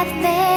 I've been